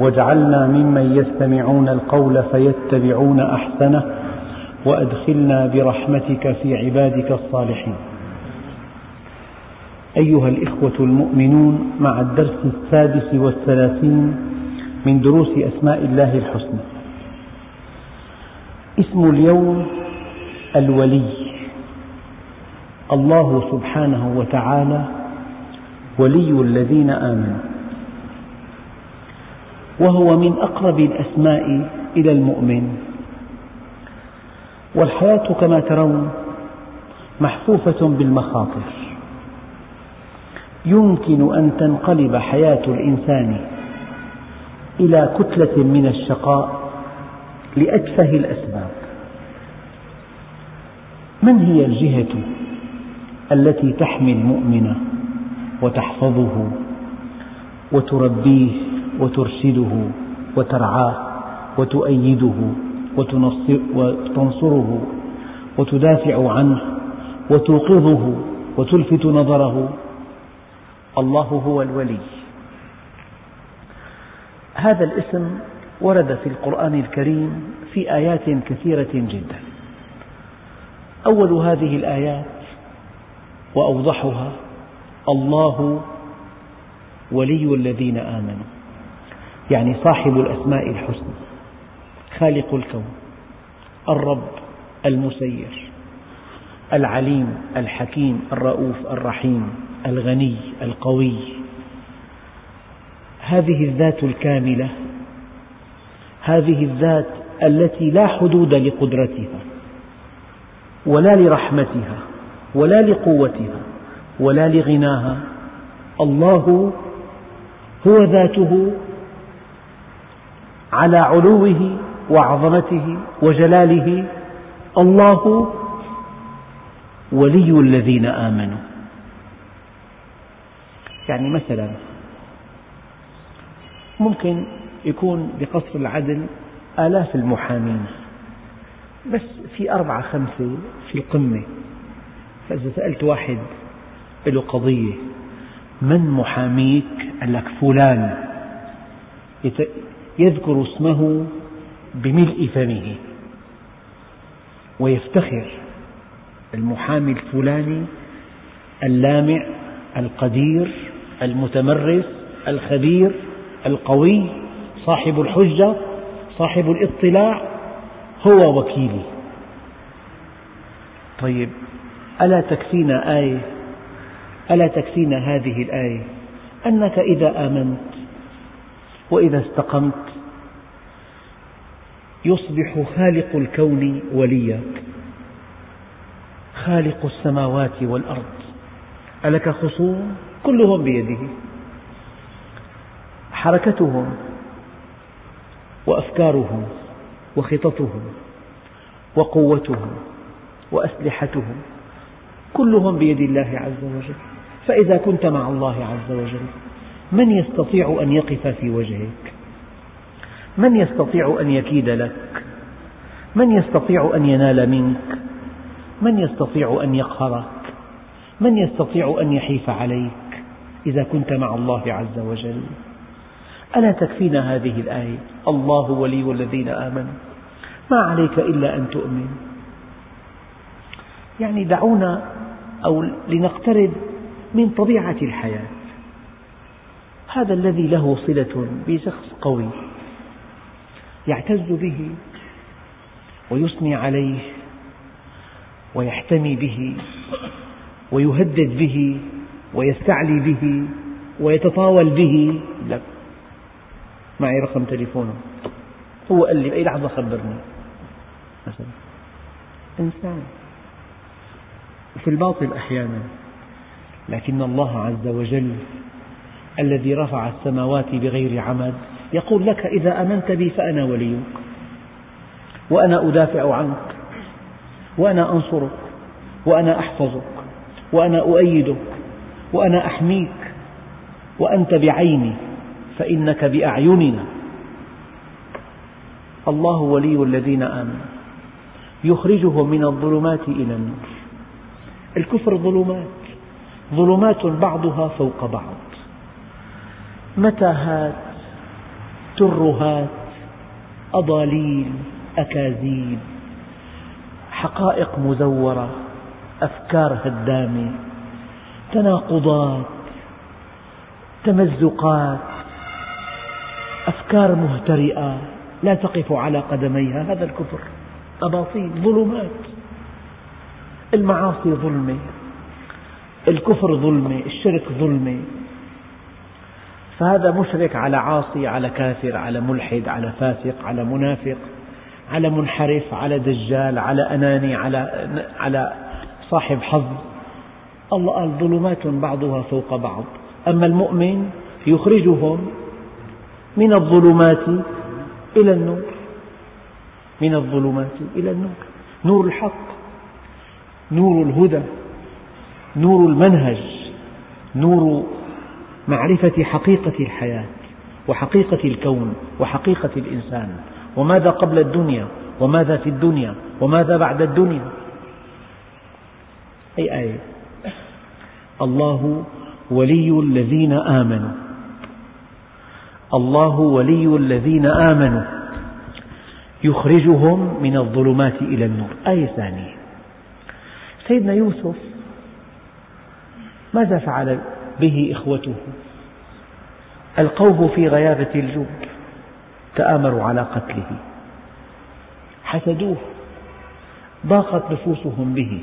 واجعلنا ممن يستمعون القول فيتبعون أحسنه وأدخلنا برحمتك في عبادك الصالحين. أيها الإخوة المؤمنون مع الدرس السادس والثلاثين من دروس أسماء الله الحسنى. اسم اليوم الولي. الله سبحانه وتعالى ولي الذين آمنوا. وهو من أقرب الأسماء إلى المؤمن. والحياة كما ترون محفوفة بالمخاطر. يمكن أن تنقلب حياة الإنسان إلى كتلة من الشقاء لأتفه الأسباب. من هي الجهة التي تحمي المؤمن وتحفظه وتربيه وترشده وترعاه وتؤيده وتنصره وتدافع عنه وتوقظه وتلفت نظره. الله هو الولي. هذا الاسم ورد في القرآن الكريم في آيات كثيرة جدا. أول هذه الآيات وأوضحها الله ولي الذين آمنوا. يعني صاحب الأسماء الحسنى خالق الكون الرب المسير العليم الحكيم الرؤوف الرحيم الغني القوي. هذه الذات الكاملة هذه الذات التي لا حدود لقدرتها ولا لرحمتها ولا لقوتها ولا لغناها الله هو ذاته على علوه وعظمته وجلاله. الله ولي الذين آمنوا. يعني مثلا ممكن يكون بقصر العدل آلاف المحامين بس في أربعة خمسة في القمة. فإذا سألت واحد له قضية من محاميك؟ قال لك فلان. يذكر اسمه بملء فمه. ويفتخر المحامي الفلاني اللامع القدير المتمرس الخبير القوي صاحب الحجة صاحب الاطلاع هو وكيلي. طيب ألا تكفينا آية؟ ألا تكفينا هذه الآية؟ أنك إذا آمنت وإذا استقمت يصبح خالق الكون وليك خالق السماوات والأرض. ألك خصوم كلهم بيده. حركتهم وأفكارهم وخططهم وقوتهم وأسلحتهم كلهم بيد الله عز وجل. فإذا كنت مع الله عز وجل من يستطيع أن يقف في وجهك؟ من يستطيع أن يكيد لك؟ من يستطيع أن ينال منك؟ من يستطيع أن يقهرك؟ من يستطيع أن يحيف عليك إذا كنت مع الله عز وجل؟ ألا تكفينا هذه الآية؟ الله ولي الذين آمنوا. ما عليك إلا أن تؤمن. يعني دعونا أو لنقترب من طبيعة الحياة. هذا الذي له صلة بشخص قوي. يعتز به ويثني عليه ويحتمي به ويهدد به ويستعلي به ويتطاول به. لك معي رقم تليفونه. هو قال لي بأي لحظة خبرني. مثلا إنسان. وفي الباطل أحيانا لكن الله عز وجل الذي رفع السماوات بغير عمد يقول لك إذا آمنت بي فأنا وليك وأنا أدافع عنك وأنا أنصرك وأنا أحفظك وأنا أؤيدك وأنا أحميك وأنت بعيني فإنك بأعيننا. الله ولي الذين آمنوا. يخرجهم من الظلمات إلى النور. الكفر ظلمات. ظلمات بعضها فوق بعض. متاهات ترهات أضاليل أكاذيب حقائق مزورة أفكار هدامة تناقضات تمزقات أفكار مهترئة لا تقف على قدميها. هذا الكفر أباطيل ظلمات. المعاصي ظلمة الكفر ظلمة الشرك ظلمة. فهذا مشرك على عاصي على كافر على ملحد على فاسق على منافق على منحرف على دجال على أناني على على صاحب حظ. الله قال ظلمات بعضها فوق بعض. أما المؤمن يخرجهم من الظلمات إلى النور. من الظلمات إلى النور. نور الحق نور الهدى نور المنهج نور معرفة حقيقة الحياة وحقيقة الكون وحقيقة الإنسان وماذا قبل الدنيا وماذا في الدنيا وماذا بعد الدنيا. أي آية؟ الله ولي الذين آمنوا. الله ولي الذين آمنوا. يخرجهم من الظلمات إلى النور. آية ثانية. سيدنا يوسف ماذا فعل به إخوته. ألقوه في غيابة الجب تآمروا على قتله. حسدوه. ضاقت نفوسهم به.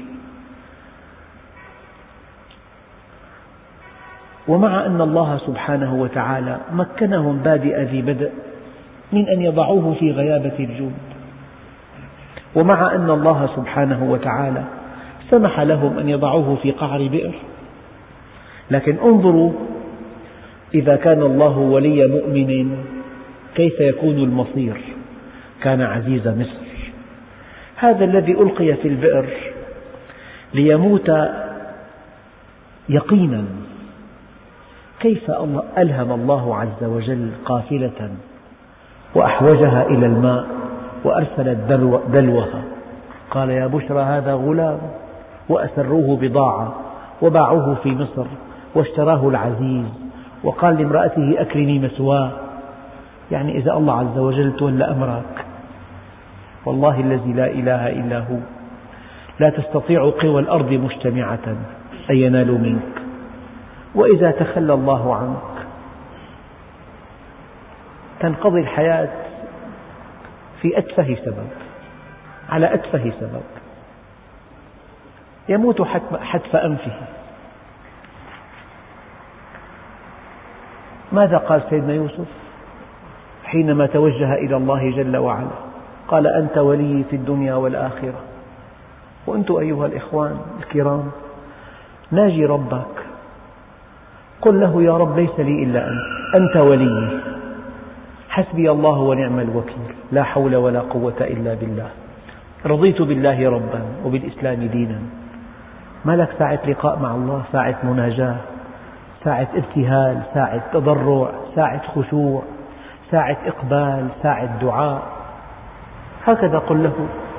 ومع أن الله سبحانه وتعالى مكنهم بادئ ذي بدء من أن يضعوه في غيابة الجب ومع أن الله سبحانه وتعالى سمح لهم أن يضعوه في قعر بئر. لكن انظروا إذا كان الله ولي مؤمن كيف يكون المصير؟ كان عزيز مصر. هذا الذي ألقي في البئر ليموت يقينا. كيف ألهم الله عز وجل قافلة وأحوجها إلى الماء وأرسلت دلوها قال يا بشرى هذا غلام وأسروه بضاعة وباعوه في مصر. واشتراه العزيز وقال لامرأته أكرمي مثواه يعني إذا الله عز وجل تولى أمرك والله الذي لا إله إلا هو. لا تستطيع قوى الأرض مجتمعة أن ينالوا منك. وإذا تخلى الله عنك تنقضي الحياة في أتفه سبب على أتفه سبب. يموت حتف أنفه. ماذا قال سيدنا يوسف حينما توجه إلى الله جل وعلا؟ قال أنت ولي في الدنيا والآخرة. وأنتم أيها الإخوان الكرام ناجي ربك. قل له يا رب ليس لي إلا أنت أنت ولي. حسبي الله ونعم الوكيل. لا حول ولا قوة إلا بالله. رضيت بالله ربا وبالإسلام دينا. ما لك؟ ساعة لقاء مع الله ساعة مناجاة. ساعة ابتهال ساعة تضرع ساعة خشوع ساعة إقبال ساعة دعاء. هكذا قل له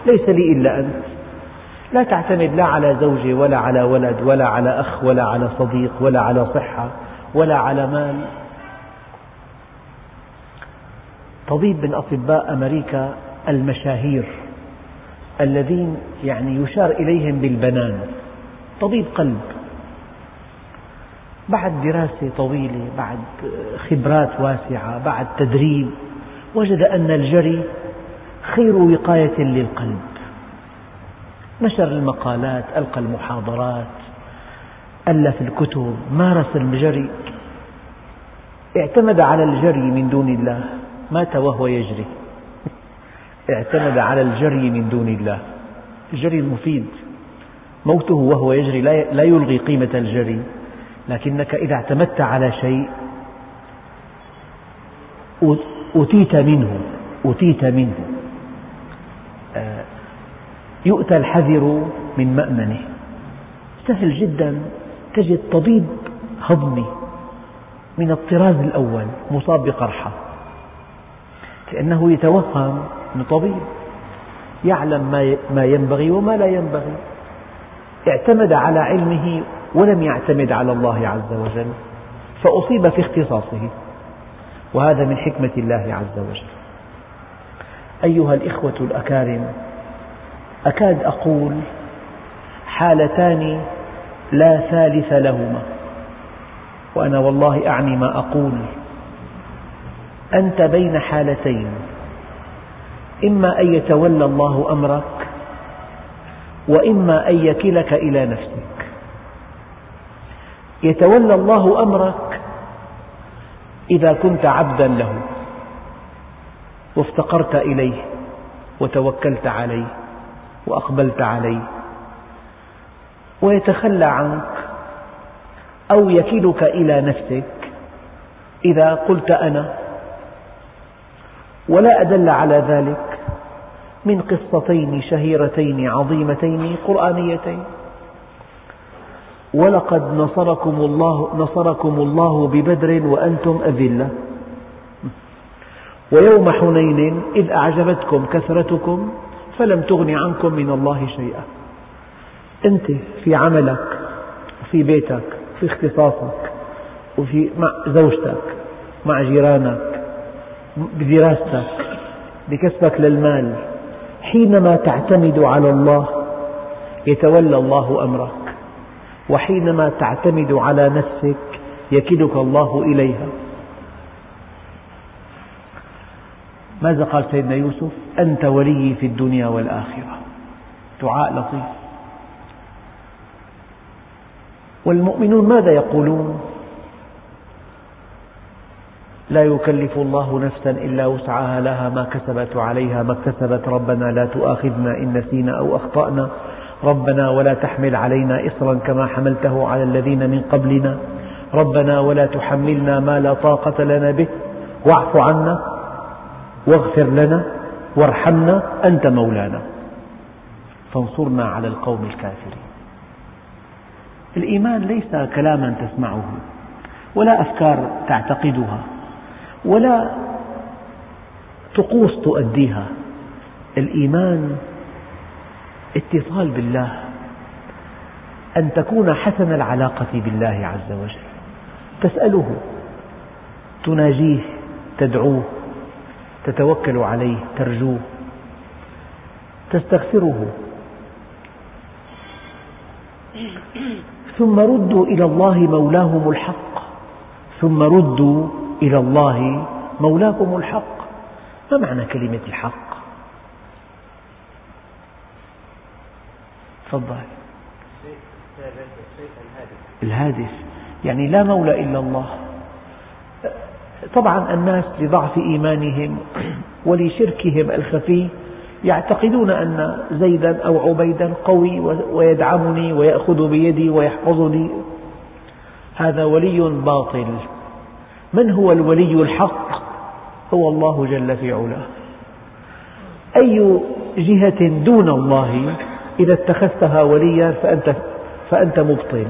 ليس لي إلا أنت. لا تعتمد لا على زوجة ولا على ولد ولا على أخ ولا على صديق ولا على صحة ولا على مال. طبيب من أطباء أمريكا المشاهير الذين يعني يشار إليهم بالبنان. طبيب قلب. بعد دراسة طويلة بعد خبرات واسعة بعد تدريب وجد أن الجري خير وقاية للقلب. نشر المقالات ألقى المحاضرات ألف الكتب مارس الجري اعتمد على الجري من دون الله. مات وهو يجري. اعتمد على الجري من دون الله. الجري المفيد موته وهو يجري لا يلغي قيمة الجري. لكنك إذا اعتمدت على شيء أتيت منه أتيت منه. آه، يؤتى الحذر من مأمنه. سهل جدا تجد طبيب هضمي من الطراز الأول مصاب بقرحة. لأنه يتوهم أنه طبيب يعلم ما ينبغي وما لا ينبغي. اعتمد على علمه ولم يعتمد على الله عز وجل فأصيب في اختصاصه. وهذا من حكمة الله عز وجل. أيها الإخوة الأكارم أكاد أقول حالتان لا ثالث لهما. وأنا والله أعني ما أقول. أنت بين حالتين. إما أن يتولى الله أمرك وإما أن يكلك إلى نفسك. يتولى الله أمرك إذا كنت عبدا له وافتقرت إليه وتوكلت عليه وأقبلت عليه ويتخلى عنك أو يكلك إلى نفسك إذا قلت أنا ولا أدل على ذلك من قصتين شهيرتين عظيمتين قرآنيتين. ولقد نصركم الله, نصركم الله ببدر وأنتم أذلة. ويوم حنين إذ أعجبتكم كثرتكم فلم تغن عنكم من الله شيئا. أنت في عملك في بيتك في اختصاصك وفي مع زوجتك مع جيرانك بدراستك بكسبك للمال حينما تعتمد على الله يتولى الله أمرك. وحينما تعتمد على نفسك يكلك الله إليها. ماذا قال سيدنا يوسف؟ أنت ولي في الدنيا والآخرة. دعاء لطيف. والمؤمنون ماذا يقولون؟ لا يكلف الله نفسا إلا وسعها لها ما كسبت وعليها ما اكتسبت. ربنا لا تؤاخذنا إن نسينا أو أخطأنا. ربنا ولا تحمل علينا إصرا كما حملته على الذين من قبلنا. ربنا ولا تحملنا ما لا طاقة لنا به. واعف عنا واغفر لنا وارحمنا أنت مولانا. فانصرنا على القوم الكافرين. الإيمان ليس كلاما تسمعه ولا أفكار تعتقدها ولا طقوس تؤديها. الإيمان اتصال بالله أن تكون حسن العلاقة بالله عز وجل. تسأله تناجيه تدعوه تتوكل عليه ترجوه. تستغفره. ثم ردوا إلى الله مولاهم الحق. ثم ردوا إلى الله مولاكم الحق. ما معنى كلمة الحق؟ تفضل. الهادف. يعني لا مولى إلا الله. طبعا الناس لضعف إيمانهم ولشركهم الخفي يعتقدون أن زيدا أو عبيدا قوي ويدعمني ويأخذ بيدي ويحفظني. هذا ولي باطل. من هو الولي الحق؟ هو الله جل في علاه. أي جهة دون الله؟ إذا اتخذتها وليا فأنت, فأنت مبطل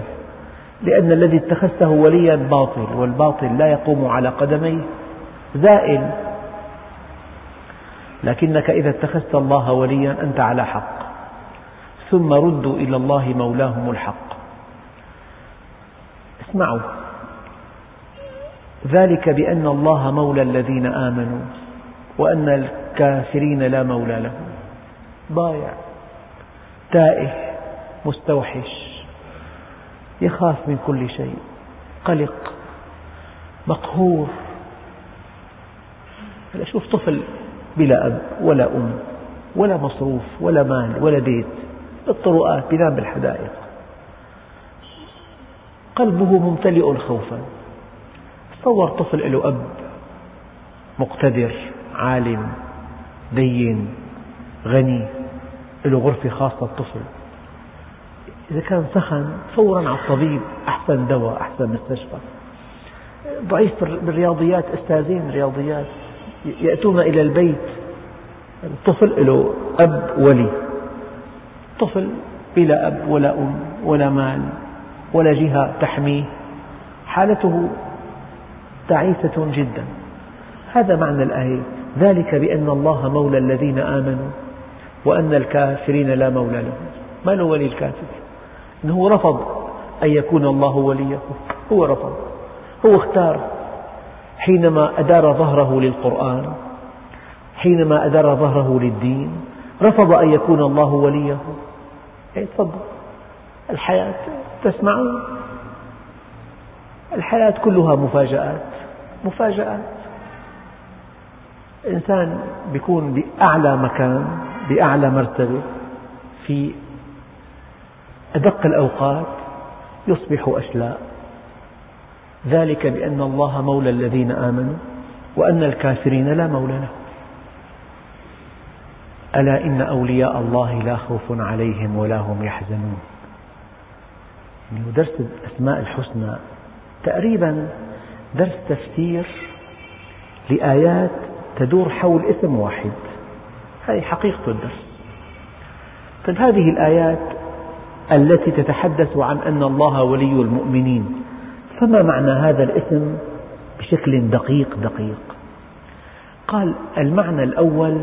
لأن الذي اتخذته وليا باطل والباطل لا يقوم على قدميه زائل. لكنك إذا اتخذت الله وليا أنت على حق. ثم ردوا إلى الله مولاهم الحق. اسمعوا. ذلك بأن الله مولى الذين آمنوا وأن الكافرين لا مولى لهم. ضايع. تائه مستوحش يخاف من كل شيء قلق مقهور. هلا شوف طفل بلا أب ولا أم ولا مصروف ولا مال ولا بيت بالطرقات بينام بالحدائق. قلبه ممتلئ خوفا. تصور طفل له أب مقتدر عالم دين غني. له غرفة خاصة الطفل. إذا كان سخن فورا على الطبيب أحسن دواء أحسن مستشفى. ضعيف بالرياضيات أستاذين رياضيات يأتون إلى البيت. الطفل له أب ولي. طفل بلا أب ولا أم ولا مال ولا جهة تحميه. حالته تعيسة جدا. هذا معنى الآية. ذلك بأن الله مولى الذين آمنوا. وأن الكافرين لا مولى لهم ما له ولي الكافر؟ إنه رفض أن يكون الله وليه. هو رفض. هو اختار. حينما أدار ظهره للقرآن حينما أدار ظهره للدين رفض أن يكون الله وليه. إيه تفضل. الحياة تسمعون. الحياة كلها مفاجآت. مفاجآت. إنسان يكون بأعلى مكان. بأعلى مرتبة. في أدق الأوقات يصبح أشلاء. ذلك بأن الله مولى الذين آمنوا وأن الكافرين لا مولى لهم. ألا إن أولياء الله لا خوف عليهم ولا هم يحزنون. يعني درس الأسماء الحسنى. تقريبا درس تفسير لآيات تدور حول اسم واحد. هذه حقيقة الدرس. طيب هذه الآيات التي تتحدث عن أن الله ولي المؤمنين فما معنى هذا الاسم بشكل دقيق دقيق؟ قال المعنى الأول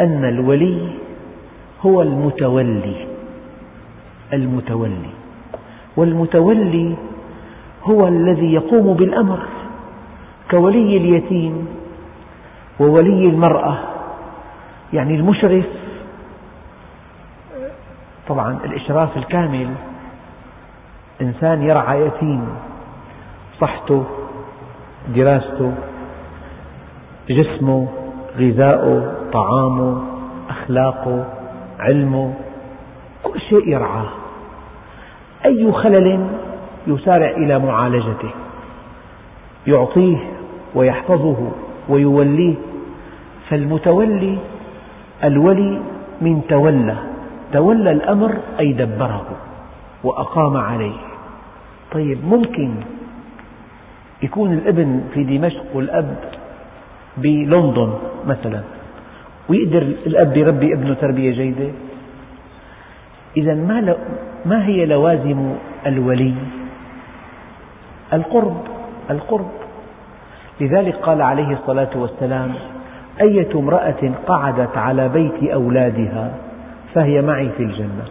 أن الولي هو المتولي المتولي. والمتولي هو الذي يقوم بالأمر كولي اليتيم وولي المرأة. يعني المشرف طبعا الإشراف الكامل إنسان يرعى يتيم صحته دراسته جسمه غذاؤه طعامه أخلاقه علمه كل شيء يرعاه. أي خلل يسارع إلى معالجته يعطيه ويحفظه ويوليه فالمتولي الولي من تولى. تولى الأمر أي دبره وأقام عليه. طيب ممكن يكون الابن في دمشق والأب بلندن مثلا ويقدر الأب يربي ابنه تربية جيدة؟ إذا ما, ما هي لوازم الولي؟ القرب القرب. لذلك قال عليه الصلاة والسلام أية امرأة قعدت على بيت أولادها فهي معي في الجنة.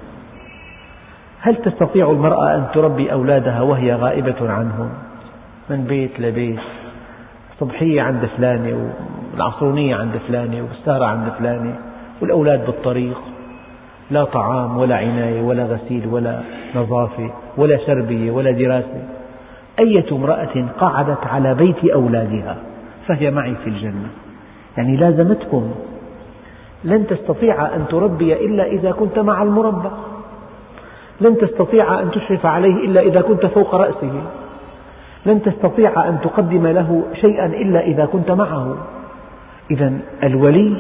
هل تستطيع المرأة أن تربي أولادها وهي غائبة عنهم؟ من بيت لبيت الصبحية عند فلانة والعصرونية عند فلانة والسهرة عند فلانة والأولاد بالطريق. لا طعام ولا عناية ولا غسيل ولا نظافة ولا تربية ولا دراسة. أية امرأة قعدت على بيت أولادها فهي معي في الجنة. يعني لازمتهم. لن تستطيع أن تربي إلا إذا كنت مع المربى. لن تستطيع أن تشرف عليه إلا إذا كنت فوق رأسه. لن تستطيع أن تقدم له شيئا إلا إذا كنت معه. إذا الولي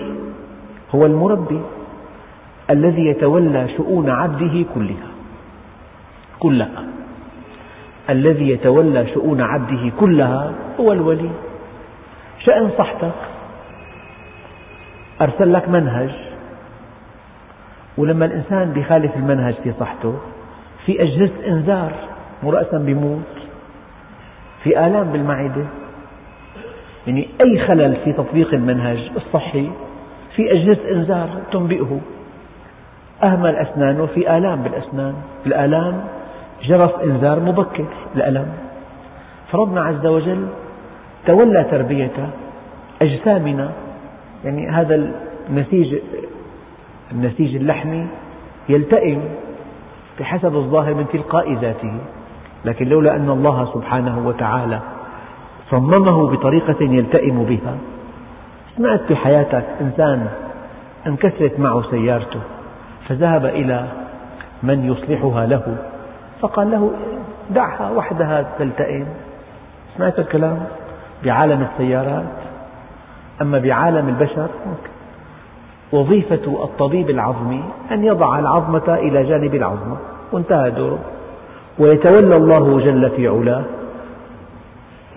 هو المربي الذي يتولى شؤون عبده كلها. كلها. الذي يتولى شؤون عبده كلها هو الولي. شأن صحتك. أرسل لك منهج. ولما الإنسان بيخالف المنهج في صحته في أجهزة إنذار مو رأسا بيموت في آلام بالمعدة. يعني أي خلل في تطبيق المنهج الصحي في أجهزة إنذار تنبئه. أهمل أسنانه في آلام بالأسنان. الآلام جرس إنذار مبكر الألم. فربنا عز وجل تولى تربية أجسامنا يعني هذا النسيج النسيج اللحمي يلتئم بحسب الظاهر من تلقاء ذاته لكن لولا أن الله سبحانه وتعالى صممه بطريقة يلتئم بها سمعت في حياتك إنسان انكسرت معه سيارته فذهب إلى من يصلحها له فقال له دعها وحدها تلتئم. سمعت الكلام؟ بعالم السيارات؟ أما بعالم البشر وظيفة الطبيب العظمي أن يضع العظمة إلى جانب العظمة وانتهى دوره. ويتولى الله جل في علاه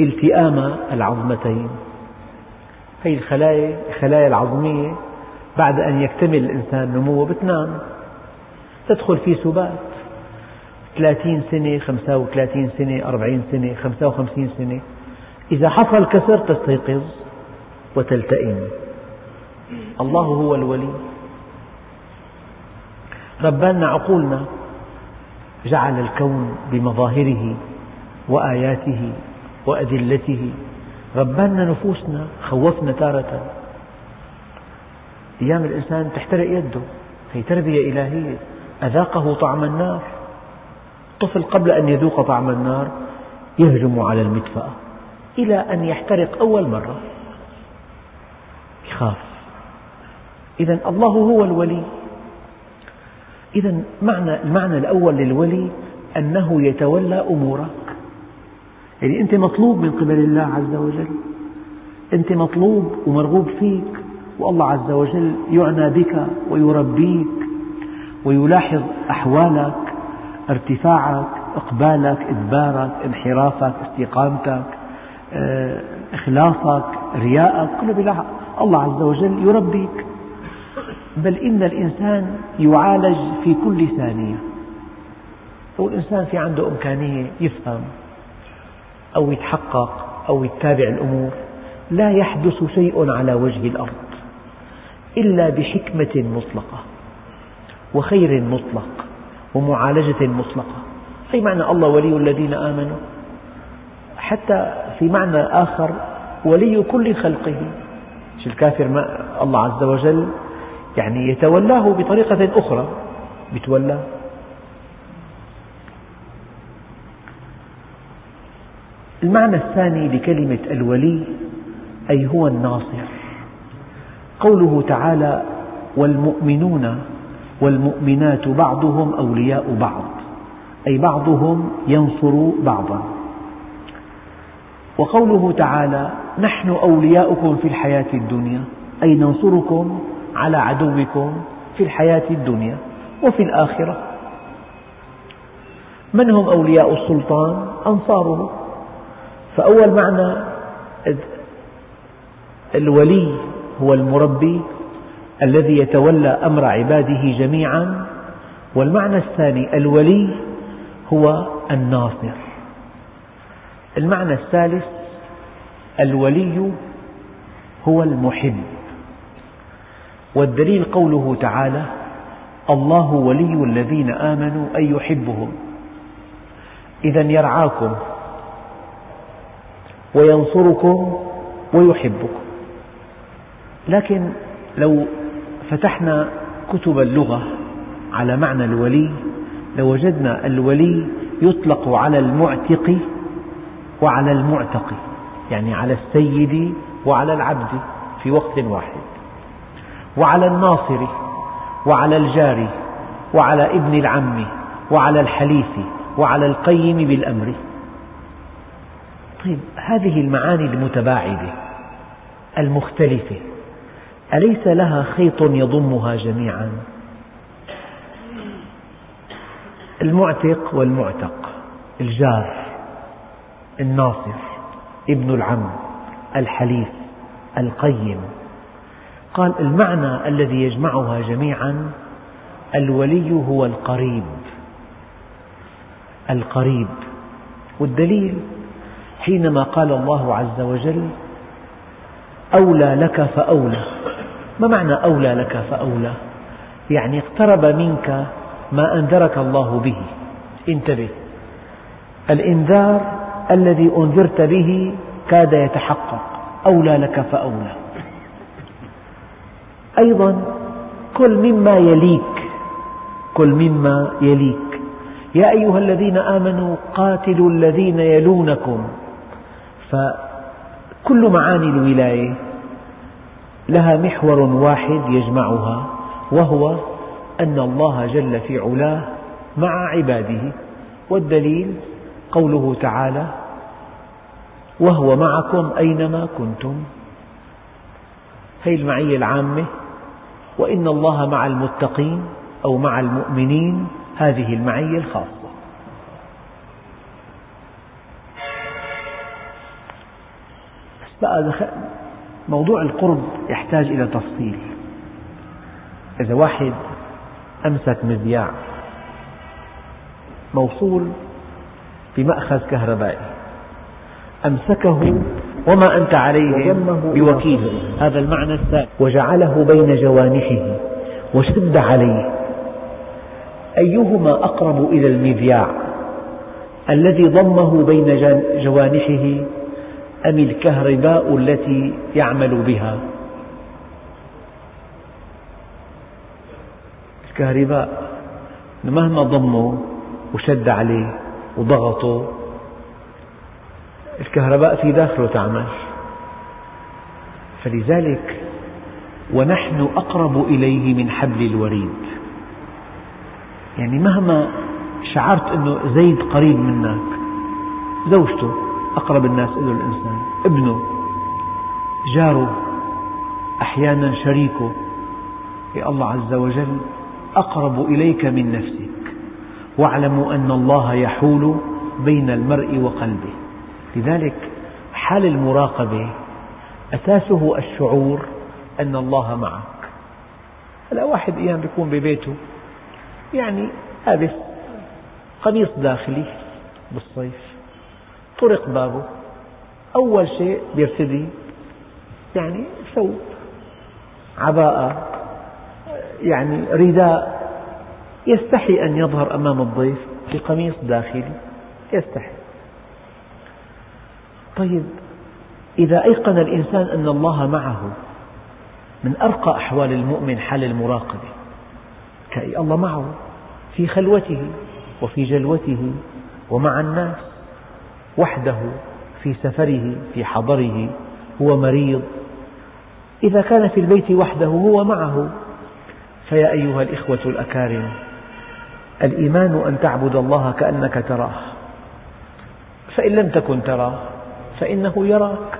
التئام العظمتين. هذه الخلايا الخلايا العظمية بعد أن يكتمل الإنسان نموه بتنام تدخل في سبات ثلاثين سنة خمسة وثلاثين سنة أربعين سنة خمسة وخمسين سنة. إذا حصل كسر تستيقظ. وتلتئم. الله هو الولي. ربنا عقولنا جعل الكون بمظاهره وآياته وأدلته. ربنا نفوسنا خوفنا تارة. أيام الإنسان تحترق يده هي تربية إلهية أذاقه طعم النار. الطفل قبل أن يذوق طعم النار يهجم على المدفأة إلى أن يحترق أول مرة. يخاف. إذا الله هو الولي. إذا معنى المعنى الأول للولي أنه يتولى أمورك. يعني أنت مطلوب من قبل الله عز وجل. أنت مطلوب ومرغوب فيك. والله عز وجل يعنى بك ويربيك ويلاحظ أحوالك ارتفاعك إقبالك إدبارك انحرافك استقامتك إخلاصك رياءك كله بلا الله عز وجل يربيك. بل إن الإنسان يعالج في كل ثانية. لو الإنسان في عنده إمكانية يفهم أو يتحقق أو يتابع الأمور. لا يحدث شيء على وجه الأرض إلا بحكمة مطلقة وخير مطلق ومعالجة مطلقة. أي معنى الله ولي الذين آمنوا؟ حتى في معنى آخر ولي كل خلقه. الكافر ما الله عز وجل يعني يتولاه بطريقة أخرى. يتولاه المعنى الثاني لكلمة الولي أي هو الناصر قوله تعالى والمؤمنون والمؤمنات بعضهم أولياء بعض. أي بعضهم ينصر بعضا. وقوله تعالى نحن أولياؤكم في الحياة الدنيا أي ننصركم على عدوكم في الحياة الدنيا وفي الآخرة. من هم أولياء السلطان؟ أنصاره فأول معنى الولي هو المربي الذي يتولى أمر عباده جميعا. والمعنى الثاني الولي هو الناصر. المعنى الثالث الولي هو المحب. والدليل قوله تعالى الله ولي الذين آمنوا أي يحبهم. إذا يرعاكم وينصركم ويحبكم. لكن لو فتحنا كتب اللغة على معنى الولي لوجدنا الولي يطلق على المعتق وعلى المعتق يعني على السيد وعلى العبد في وقت واحد. وعلى الناصر وعلى الجار وعلى ابن العم وعلى الحليف وعلى القيم بالأمر. طيب هذه المعاني المتباعدة المختلفة أليس لها خيط يضمها جميعا؟ المعتق والمعتق الجار. الناصر ابن العم الحليف القيم. قال المعنى الذي يجمعها جميعا الولي هو القريب. القريب. والدليل حينما قال الله عز وجل أولى لك فأولى. ما معنى أولى لك فأولى؟ يعني اقترب منك ما أنذرك الله به. انتبه. الإنذار الذي أنذرت به كاد يتحقق أولى لك فأولى. أيضا كل مما يليك كل مما يليك. يا أيها الذين آمنوا قاتلوا الذين يلونكم. فكل معاني الولاية لها محور واحد يجمعها وهو أن الله جل في علاه مع عباده. والدليل قوله تعالى وهو معكم أينما كنتم. هذه المعية العامة. وإن الله مع المتقين أو مع المؤمنين. هذه المعية الخاصة. بقى موضوع القرب يحتاج إلى تفصيل. إذا واحد أمسك مذياع موصول بمأخذ كهربائي. أمسكه وما أنت عليه بوكيل. هذا المعنى الثاني. وجعله بين جوانحه وشد عليه. أيهما أقرب إلى المذياع؟ الذي ضمه بين جوانحه أم الكهرباء التي يعمل بها؟ الكهرباء. مهما ضمه وشد عليه. وضغطه الكهرباء في داخله تعمل فلذلك ونحن أقرب إليه من حبل الوريد. يعني مهما شعرت أنه زيد قريب منك زوجته أقرب الناس إلى الإنسان ابنه جاره أحيانا شريكه يا الله عز وجل أقرب إليك من نفسك. واعلموا أن الله يحول بين المرء وقلبه. لذلك حال المراقبة أساسه الشعور أن الله معك. هلا واحد أيام بيكون ببيته يعني لابس قميص داخلي بالصيف طرق بابه أول شيء بيرتدي يعني ثوب عباءة يعني رداء. يستحي أن يظهر أمام الضيف في قميص داخلي. يستحي. طيب إذا أيقن الإنسان أن الله معه من أرقى أحوال المؤمن حال المراقبة كأي الله معه في خلوته وفي جلوته ومع الناس وحده في سفره في حضره هو مريض. إذا كان في البيت وحده هو معه. فيا أيها الإخوة الأكارم الإيمان أن تعبد الله كأنك تراه. فإن لم تكن تراه فإنه يراك.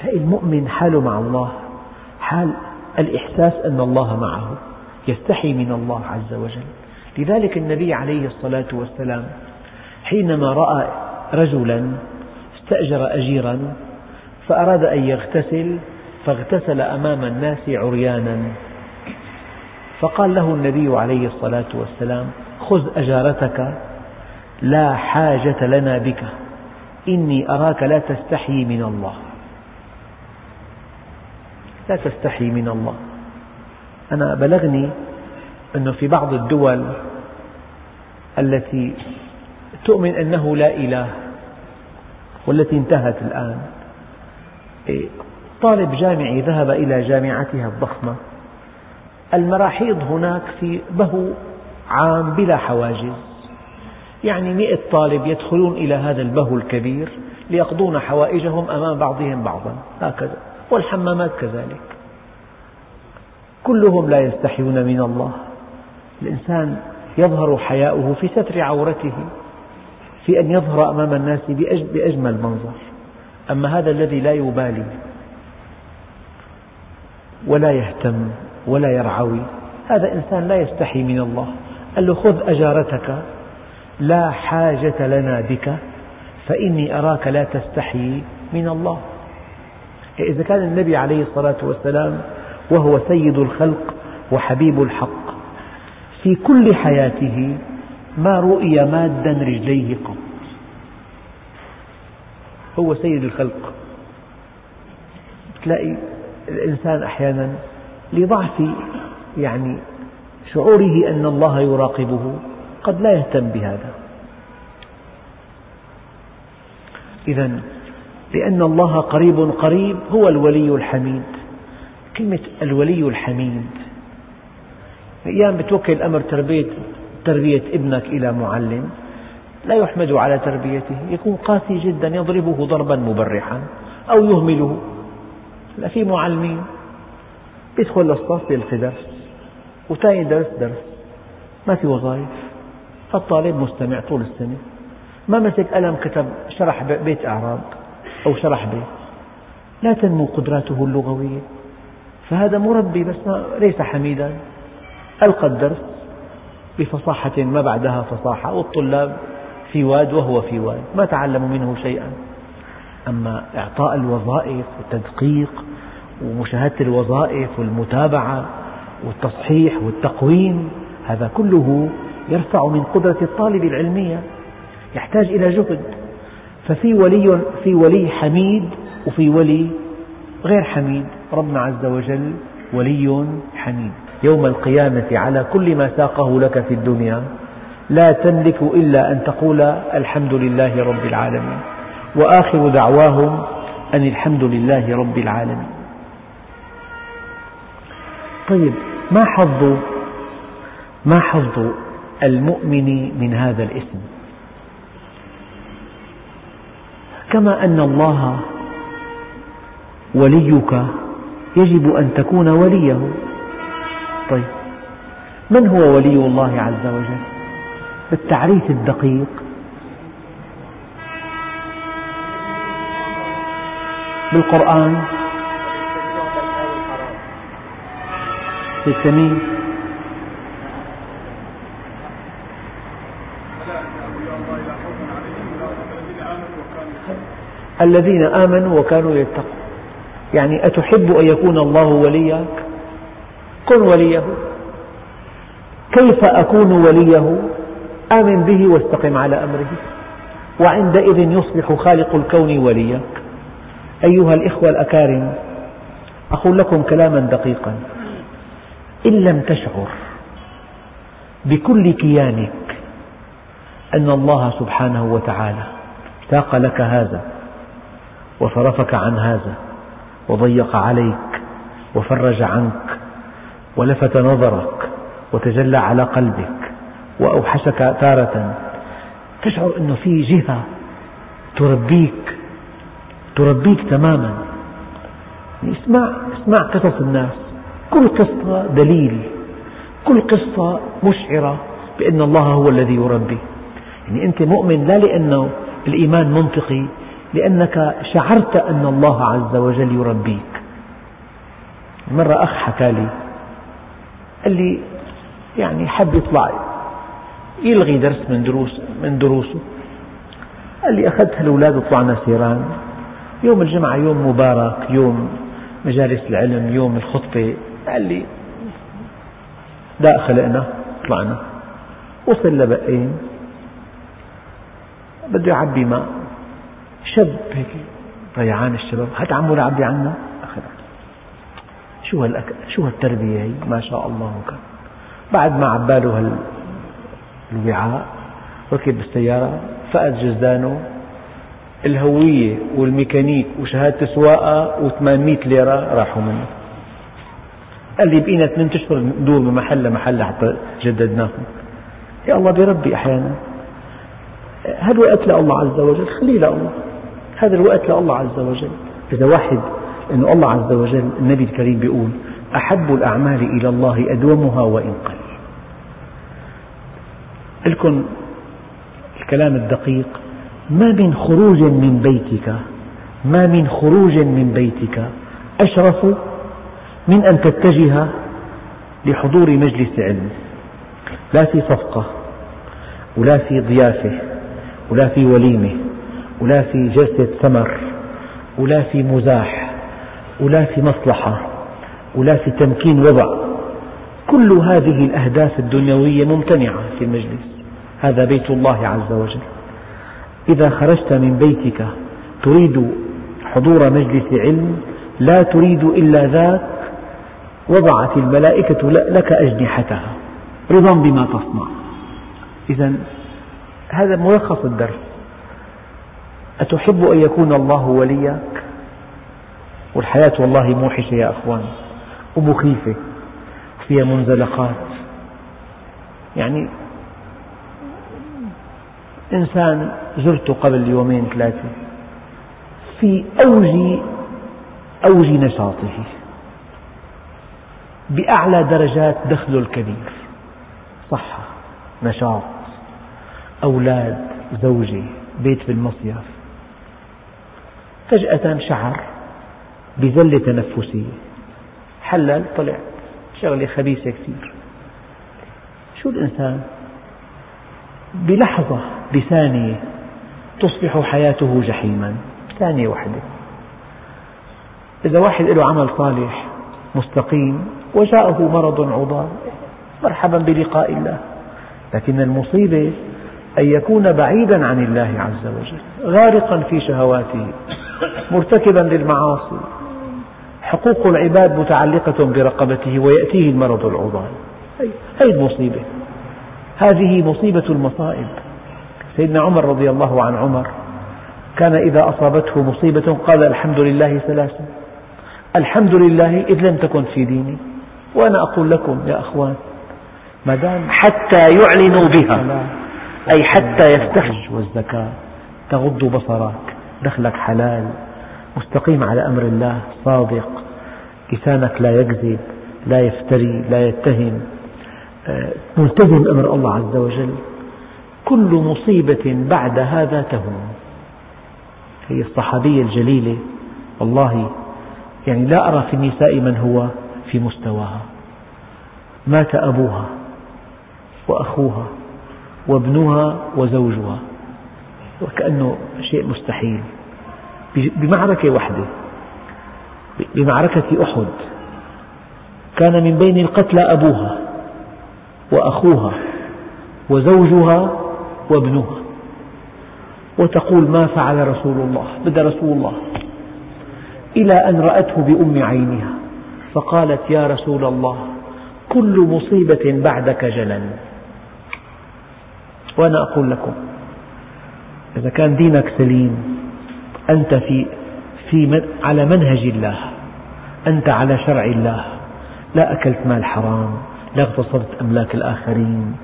تلاقي المؤمن حاله مع الله حال الإحساس أن الله معه يستحي من الله عز وجل. لذلك النبي عليه الصلاة والسلام حينما رأى رجلا استأجر أجيرا فأراد أن يغتسل فاغتسل أمام الناس عريانا. فقال له النبي عليه الصلاة والسلام خذ أجارتك لا حاجة لنا بك إني أراك لا تستحي من الله. لا تستحي من الله. أنا بلغني أنه في بعض الدول التي تؤمن أنه لا إله والتي انتهت الآن إيه، طالب جامعي ذهب إلى جامعتها الضخمة. المراحيض هناك في بهو عام بلا حواجز. يعني مئة طالب يدخلون إلى هذا البهو الكبير ليقضون حوائجهم أمام بعضهم بعضا هكذا. والحمامات كذلك. كلهم لا يستحيون من الله. الإنسان يظهر حياؤه في ستر عورته في أن يظهر أمام الناس بأجمل منظر. أما هذا الذي لا يبالي ولا يهتم ولا يرعوي. هذا إنسان لا يستحي من الله. قال له خذ أجارتك لا حاجة لنا بك فإني أراك لا تستحي من الله. إذا كان النبي عليه الصلاة والسلام وهو سيد الخلق وحبيب الحق في كل حياته ما رؤي مادا رجليه قط. هو سيد الخلق. تلاقي الإنسان أحيانا لضعف يعني شعوره أن الله يراقبه. قد لا يهتم بهذا. إذا لأن الله قريب قريب هو الولي الحميد. كلمة الولي الحميد. أيام بتوكل الأمر تربية تربية ابنك إلى معلم لا يحمد على تربيته. يكون قاسي جدا يضربه ضربا مبرحا أو يهمله. لا في معلمين. يدخل للصف يلقي درس. وثاني درس درس. ما في وظائف. فالطالب مستمع طول السنة. ما مسك قلم كتب شرح بيت أعراب أو شرح بيت. لا تنمو قدراته اللغوية. فهذا مربي بس ليس حميدا. ألقى الدرس بفصاحة ما بعدها فصاحة والطلاب في واد وهو في واد. ما تعلموا منه شيئا. أما إعطاء الوظائف والتدقيق ومشاهدة الوظائف والمتابعة والتصحيح والتقويم هذا كله يرفع من قدرة الطالب العلمية يحتاج إلى جهد. ففي ولي في ولي حميد وفي ولي غير حميد. ربنا عز وجل ولي حميد. يوم القيامة على كل ما ساقه لك في الدنيا لا تملك إلا أن تقول الحمد لله رب العالمين. وآخر دعواهم أن الحمد لله رب العالمين. طيب ما حظ ما حظ المؤمن من هذا الاسم؟ كما أن الله وليك يجب أن تكون وليه. طيب من هو ولي الله عز وجل؟ بالتعريف الدقيق. بالقرآن. التمييز الذين آمنوا وكانوا يتقون. يعني أتحب أن يكون الله وليك؟ كن وليه. كيف أكون وليه؟ آمن به واستقم على أمره. وعندئذ يصبح خالق الكون وليك. أيها الإخوة الأكارم أقول لكم كلاما دقيقا. إن لم تشعر بكل كيانك أن الله سبحانه وتعالى ساق لك هذا وصرفك عن هذا وضيق عليك وفرج عنك ولفت نظرك وتجلى على قلبك وأوحشك تارة تشعر أنه في جهة تربيك تربيك تماما. اسمع اسمع قصص الناس. كل قصة دليل كل قصة مشعرة بأن الله هو الذي يربي. يعني أنت مؤمن لا لأنه الإيمان منطقي لأنك شعرت أن الله عز وجل يربيك. مرة أخ حكى لي قال لي يعني حب يطلع يلغي درس من دروس من دروسه. قال لي أخذت الأولاد وطلعنا سيران. يوم الجمعة يوم مبارك يوم مجالس العلم يوم الخطبة. قال لي داء خلقنا طلعنا. وصل لبقين. بده يعبي ماء. شاب هيك ضيعان الشباب. هات عمو لعبي عنا. أخذ شو هالأك... شو هالتربية هي؟ ما شاء الله كان. بعد ما عباله الوعاء ركب بالسيارة فقد جزدانه. الهوية والميكانيك وشهادة السواقة و800 ليرة راحوا منه. قال لي بقينا ثمان أشهر ندور من محل لمحل حتى جددناهم يا الله بيربي أحيانا. هذا الوقت لله عز وجل خليه لله هذا الوقت لله عز وجل. إذا واحد أن الله عز وجل النبي الكريم بيقول أحب الأعمال إلى الله أدومها وإن قل. لكم الكلام الدقيق ما من خروج من بيتك ما من خروج من بيتك أشرف من أن تتجه لحضور مجلس علم. لا في صفقة ولا في ضيافة ولا في وليمة ولا في جلسة ثمر ولا في مزاح ولا في مصلحة ولا في تمكين وضع. كل هذه الأهداف الدنيوية ممتنعة في المجلس. هذا بيت الله عز وجل. إذا خرجت من بيتك تريد حضور مجلس علم؟ لا تريد إلا ذاك وضعت الملائكة لك أجنحتها. رضا بما تصنع. إذا هذا ملخص الدرس. أتحب أن يكون الله وليك والحياة والله موحشة يا أخوان. ومخيفة فيها منزلقات. يعني إنسان زرته قبل يومين ثلاثة في أوج أوج نشاطه. بأعلى درجات دخله الكبير. صحة نشاط أولاد زوجة بيت بالمصيف. فجأة شعر بذلة تنفسية حلل طلع. شغلة خبيثة كثير. شو الإنسان؟ بلحظة بثانية تصبح حياته جحيما. ثانية واحدة. إذا واحد له عمل صالح مستقيم وجاءه مرض عضال. مرحبا بلقاء الله. لكن المصيبة أن يكون بعيدا عن الله عز وجل غارقا في شهواته مرتكبا للمعاصي. حقوق العباد متعلقة برقبته ويأتيه المرض العضال. هذه المصيبة. هذه مصيبة المصائب. سيدنا عمر رضي الله عن عمر كان إذا أصابته مصيبة قال الحمد لله ثلاثا الحمد لله إذ لم تكن في ديني. وأنا أقول لكم يا أخوان ما دام حتى يعلنوا بها أي حتى يستخرج والزكاة تغض بصرك دخلك حلال مستقيم على أمر الله صادق لسانك لا يكذب لا يفتري لا يتهم آه، ملتزم أمر الله عز وجل. كل مصيبة بعد هذا تهون. هي الصحابية الجليلة والله يعني لا أرى في النساء من هو في مستواها. مات أبوها وأخوها وابنها وزوجها. وكأنه شيء مستحيل. بمعركة واحدة بمعركة أحد. كان من بين القتلى أبوها وأخوها وزوجها وابنها. وتقول ما فعل رسول الله. بدأ رسول الله إلى أن رأته بأم عينها. فقالت يا رسول الله كل مصيبة بعدك جلل وأنا أقول لكم إذا كان دينك سليم أنت في, في من على منهج الله أنت على شرع الله. لا أكلت مال حرام لا اغتصبت أملاك الآخرين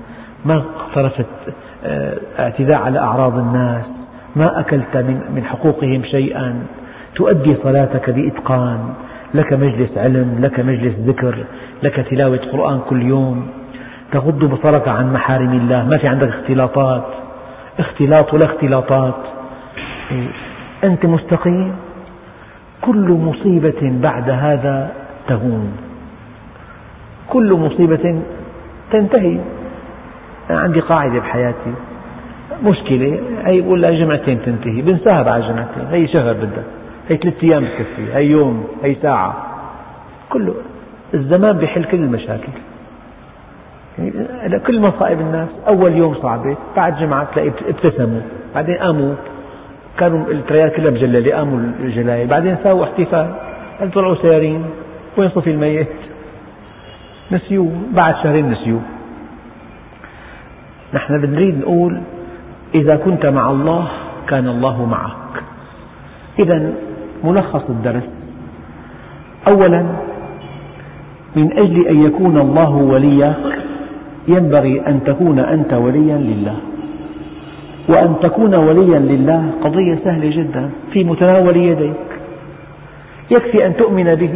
ما اقترفت آه، اعتداء على أعراض الناس ما أكلت من حقوقهم شيئا. تؤدي صلاتك بإتقان لك مجلس علم لك مجلس ذكر لك تلاوة قرآن كل يوم. تغض بصرك عن محارم الله. ما في عندك اختلاطات. اختلاط ولا اختلاطات. أنت مستقيم. كل مصيبة بعد هذا تهون. كل مصيبة تنتهي. أنا عندي قاعدة بحياتي. مشكلة. هي بقول لها جمعتين تنتهي. بنساها بعد جمعتين. هي شهر بدها هي ثلاث أيام بتكفي هي يوم هي ساعة. كله الزمان بيحل كل المشاكل. يعني كل مصائب الناس. أول يوم صعبة بعد جمعة تلاقي ابتسموا بعدين قاموا. كانوا التريات كلها مجللة قاموا الجلايل بعدين ساووا احتفال. طلعوا سيارين. وين صفي الميت؟ نسيوه. بعد شهرين نسيوه. نحن بنريد نقول إذا كنت مع الله كان الله معك. إذا ملخص الدرس. أولا من أجل أن يكون الله وليا ينبغي أن تكون أنت وليا لله. وأن تكون وليا لله قضية سهلة جدا في متناول يديك. يكفي أن تؤمن به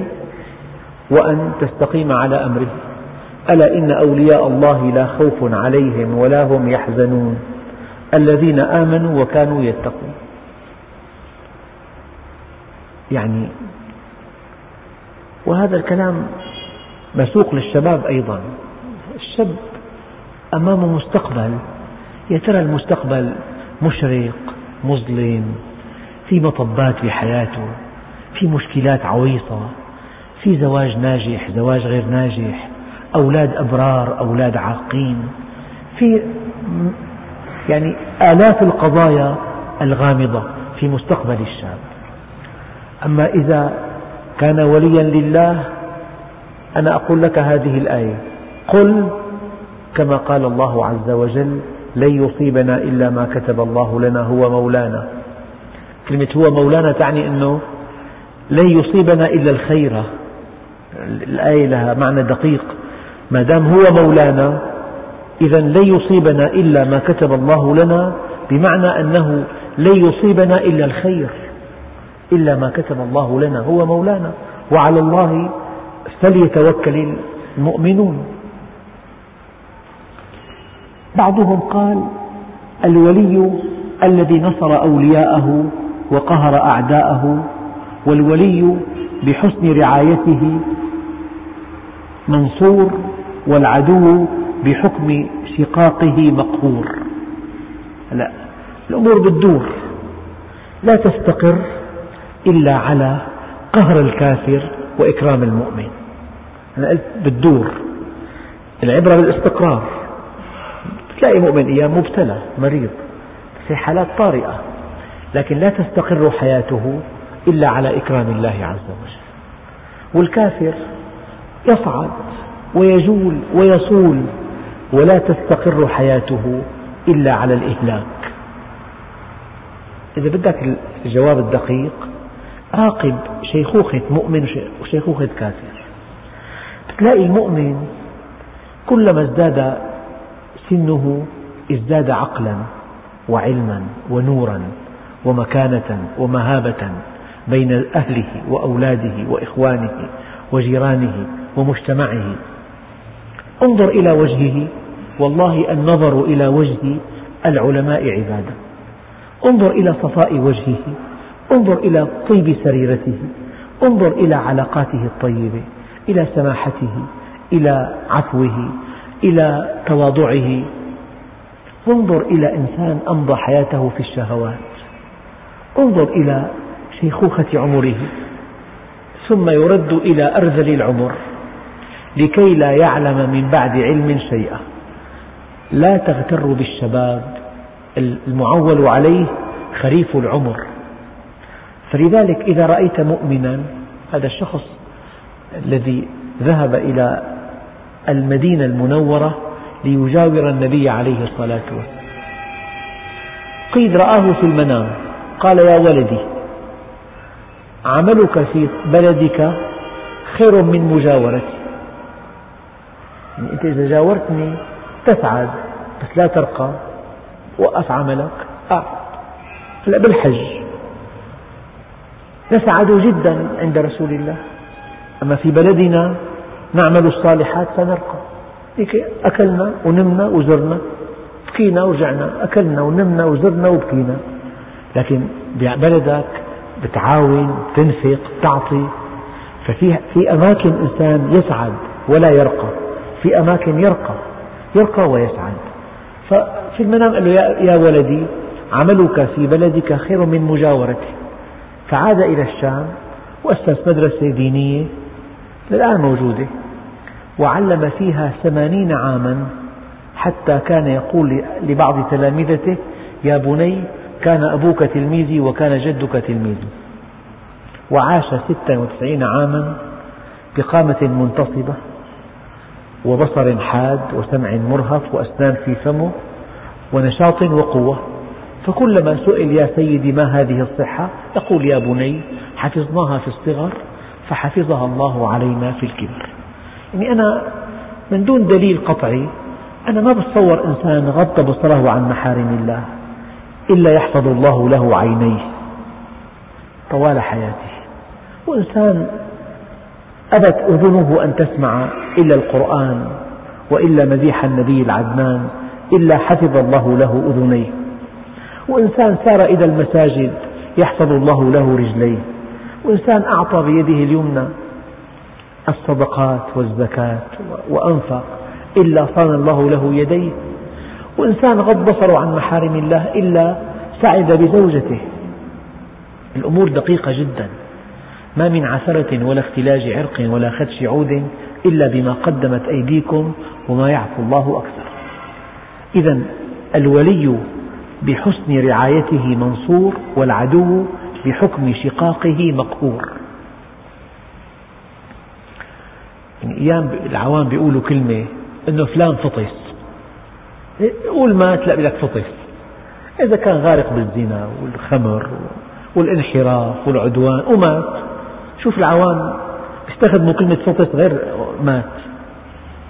وأن تستقيم على أمره. ألا إن أولياء الله لا خوف عليهم ولا هم يحزنون. الذين آمنوا وكانوا يتقون. يعني وهذا الكلام مسوق للشباب أيضا. الشاب أمامه مستقبل يا ترى المستقبل مشرق مظلم في مطبات بحياته في مشكلات عويصة في زواج ناجح زواج غير ناجح أولاد أبرار أولاد عاقين في يعني آلاف القضايا الغامضة في مستقبل الشاب. أما إذا كان وليا لله أنا أقول لك هذه الآية. قل كما قال الله عز وجل لن يصيبنا إلا ما كتب الله لنا هو مولانا. كلمة هو مولانا تعني أنه لن يصيبنا إلا الخير. الآية لها معنى دقيق. ما دام هو مولانا إذا لن يصيبنا إلا ما كتب الله لنا بمعنى أنه لن يصيبنا إلا الخير. إلا ما كتب الله لنا هو مولانا. وعلى الله فليتوكل المؤمنون. بعضهم قال الولي الذي نصر أولياءه وقهر أعداءه والولي بحسن رعايته منصور والعدو بحكم شقاقه مقهور. لا الأمور بتدور لا تستقر إلا على قهر الكافر وإكرام المؤمن. أنا قلت بالدور. العبرة بالاستقرار. تلاقي مؤمن أيام مبتلى مريض في حالات طارئة لكن لا تستقر حياته إلا على إكرام الله عز وجل. والكافر يصعد ويجول ويصول ولا تستقر حياته إلا على الإهلاك. إذا بدك الجواب الدقيق راقب شيخوخة مؤمن وشيخوخة كافر. تلاقي المؤمن كلما ازداد سنه ازداد عقلا وعلما ونورا ومكانة ومهابة بين أهله وأولاده وإخوانه وجيرانه ومجتمعه. انظر إلى وجهه والله النظر إلى وجه العلماء عبادة. انظر إلى صفاء وجهه انظر إلى طيب سريرته انظر إلى علاقاته الطيبة إلى سماحته إلى عفوه إلى تواضعه. انظر إلى إنسان أمضى حياته في الشهوات. انظر إلى شيخوخة عمره. ثم يرد إلى أرذل العمر. لكي لا يعلم من بعد علم شيئا. لا تغتر بالشباب المعول عليه خريف العمر. فلذلك إذا رأيت مؤمنا هذا الشخص الذي ذهب إلى المدينة المنورة ليجاور النبي عليه الصلاة والسلام. قيل رآه في المنام قال يا ولدي عملك في بلدك خير من مجاورتي. يعني أنت إذا جاورتني تسعد بس لا ترقى وقف عملك هلا بالحج. نسعد جدا عند رسول الله. أما في بلدنا نعمل الصالحات فنرقى. أكلنا ونمنا وزرنا بكينا ورجعنا أكلنا ونمنا وزرنا وبكينا. لكن ببلدك بتعاون تنفق تعطي ففي في أماكن إنسان يسعد ولا يرقى. في أماكن يرقى يرقى ويسعد. ففي المنام قال له يا ولدي عملك في بلدك خير من مجاورتي. فعاد إلى الشام وأسس مدرسة دينية الآن موجودة وعلم فيها ثمانين عاما حتى كان يقول لبعض تلامذته يا بني كان أبوك تلميذي وكان جدك تلميذي. وعاش ستا وتسعين عاما بقامة منتصبة وبصر حاد وسمع مرهف وأسنان في فمه ونشاط وقوة. فكلما سئل يا سيدي ما هذه الصحة يقول يا بني حفظناها في الصغر فحفظها الله علينا في الكبر. يعني أنا من دون دليل قطعي أنا ما بتصور إنسان غض بصره عن محارم الله إلا يحفظ الله له عينيه. طوال حياته. وإنسان أبت أذنه أن تسمع إلا القرآن وإلا مديح النبي العدنان إلا حفظ الله له أذنيه. وإنسان سار إلى المساجد يحفظ الله له رجليه. وإنسان أعطى بيده اليمنى الصدقات والزكاة وأنفق إلا صان الله له يديه. وإنسان غض بصره عن محارم الله إلا سعد بزوجته. الأمور دقيقة جدا. ما من عثرة ولا اختلاج عرق ولا خدش عود إلا بما قدمت أيديكم وما يعفو الله أكثر. إذا الولي بحسن رعايته منصور والعدو بحكم شقاقه مقهور. يعني أيام العوام بيقولوا كلمة أنه فلان فطس. قول مات لا لك فطس. إذا كان غارق بالزنا والخمر والانحراف والعدوان ومات. شوف العوام يستخدموا كلمة فطس غير مات.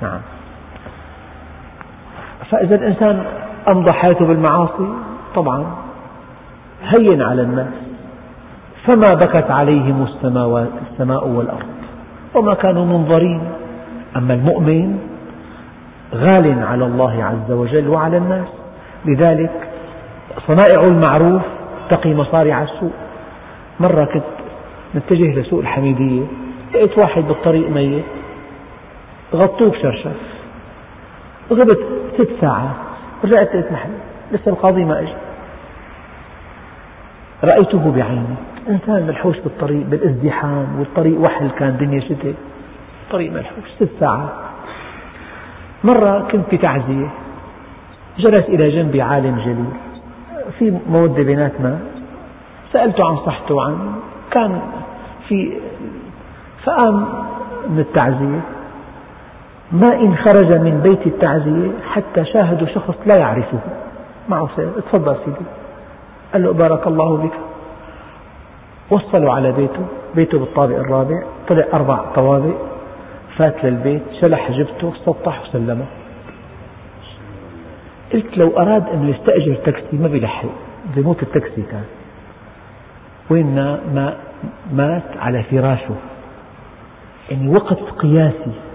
نعم. فإذا الإنسان أمضى حياته بالمعاصي؟ طبعا. هين على الناس. فما بكت عليهم السماء والأرض؟ وما كانوا منظرين. أما المؤمن غال على الله عز وجل وعلى الناس. لذلك صنائع المعروف تقي مصارع السوء. مرة كنت نتجه لسوق الحميدية لقيت واحد بالطريق ميت. غطوه بشرشف غبت ست ساعات. رجعت لقيت محل لسه القاضي ما أجى رأيته بعيني. إنسان ملحوش بالطريق بالازدحام والطريق وحل كان دنيا شتاء. طريق ملحوش ست ساعات. مرة كنت في تعزية. جلس إلى جنبي عالم جليل. في مودة بيناتنا. سألته عن صحته عن كان في فقام من التعزية. ما إن خرج من بيت التعزية حتى شاهدوا شخص لا يعرفه. معه سير تفضل سيدي. قال له بارك الله بك وصلوا على بيته. بيته بالطابق الرابع. طلع أربع طوابق. فات للبيت. شلح جبته. سطح وسلمه. قلت لو أراد أن يستأجر تاكسي ما بيلحق. بيموت التاكسي كان. وين ما مات على فراشه. يعني وقت قياسي.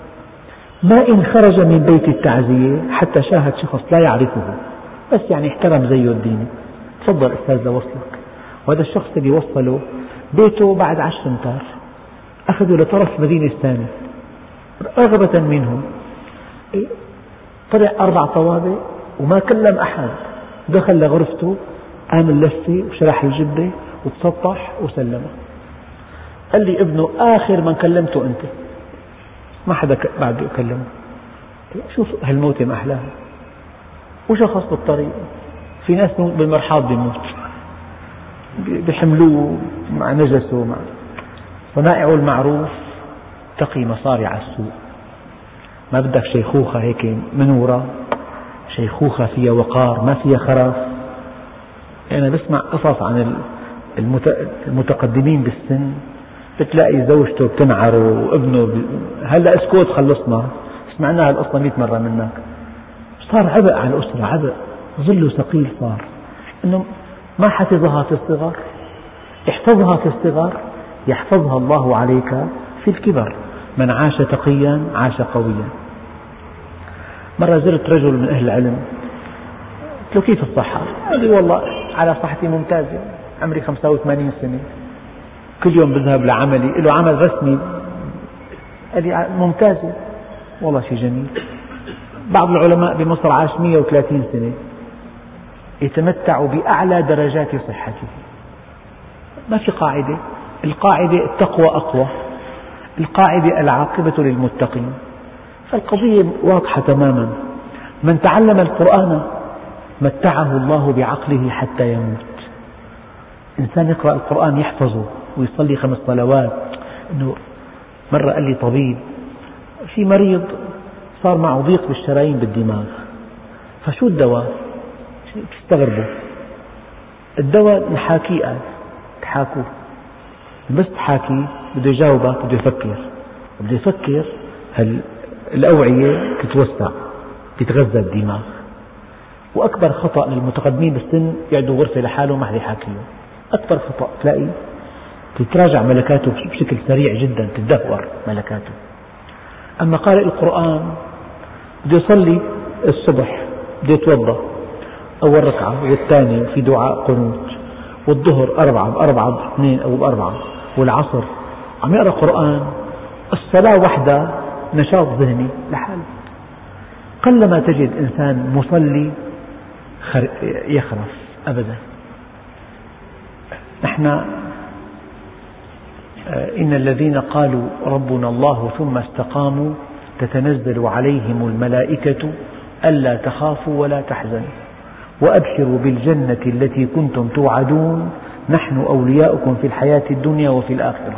ما إن خرج من بيت التعزية حتى شاهد شخص لا يعرفه. بس يعني احترم زيه الديني تفضل أستاذ لوصلك. وهذا الشخص اللي وصله بيته بعد عشر أمتار. أخذوا لطرف المدينة الثانية رغبة منهم. طلع أربع طوابق وما كلم أحد. دخل لغرفته قام اللفة وشرح الجبة وتسطح وسلمه. قال لي ابنه آخر من كلمته أنت. ما حدا بعده كلمه شوف هالموتة ما أحلاها وشخص بالطريق؟ في ناس بالمرحاض بيموت بيحملوه مع نجسه مع صنائع المعروف تقي مصارع السوء. ما بدك شيخوخة هيك منورة. شيخوخة فيها وقار ما فيها خرف أنا بسمع قصص عن المتقدمين بالسن. بتلاقي زوجته بتنعره وابنه ب... هلا اسكت خلصنا. سمعناها القصة مئة مرة منك. صار عبء على الأسرة عبء. ظل ثقيل صار. أنه ما حفظها في الصغر. احفظها في الصغر. يحفظها الله عليك في الكبر. من عاش تقيا عاش قويا. مرة زرت رجل من أهل العلم. قلت له كيف الصحة؟ قال لي والله على صحتي ممتازة. عمري 85 سنة. كل يوم بذهب لعملي له عمل رسمي. قال لي ممتازة. والله شيء جميل. بعض العلماء بمصر عاش 130 سنة. يتمتع بأعلى درجات صحته. ما في قاعدة. القاعدة التقوى أقوى. القاعدة العاقبة للمتقين. فالقضية واضحة تماما. من تعلم القرآن متعه الله بعقله حتى يموت. إنسان يقرأ القرآن يحفظه. ويصلي خمس صلوات. إنه مرة قال لي طبيب في مريض صار معه ضيق بالشرايين بالدماغ فشو الدواء؟ تستغربوا الدواء نحاكيه قال. تحاكوه. بس تحاكي بده يجاوبك بده يفكر. بده يفكر؟ هل الأوعية تتوسع تتغذى الدماغ؟ وأكبر خطأ للمتقدمين بالسن يعدوا غرفة لحالهم ما حدا يحاكيهم. أكبر خطأ تلاقي تتراجع ملكاته بشكل سريع جدا تدهور ملكاته. أما قارئ القرآن بده يصلي الصبح بده يتوضأ. أول ركعة والثانية في دعاء قنوت. والظهر أربعة بأربعة باثنين أو بأربعة. والعصر عم يقرأ قرآن. الصلاة وحدها نشاط ذهني لحاله. قلما تجد إنسان مصلي يخرف أبدا. نحن إن الذين قالوا ربنا الله ثم استقاموا تتنزل عليهم الملائكة ألا تخافوا ولا تحزنوا. وأبشروا بالجنة التي كنتم توعدون. نحن أولياؤكم في الحياة الدنيا وفي الآخرة.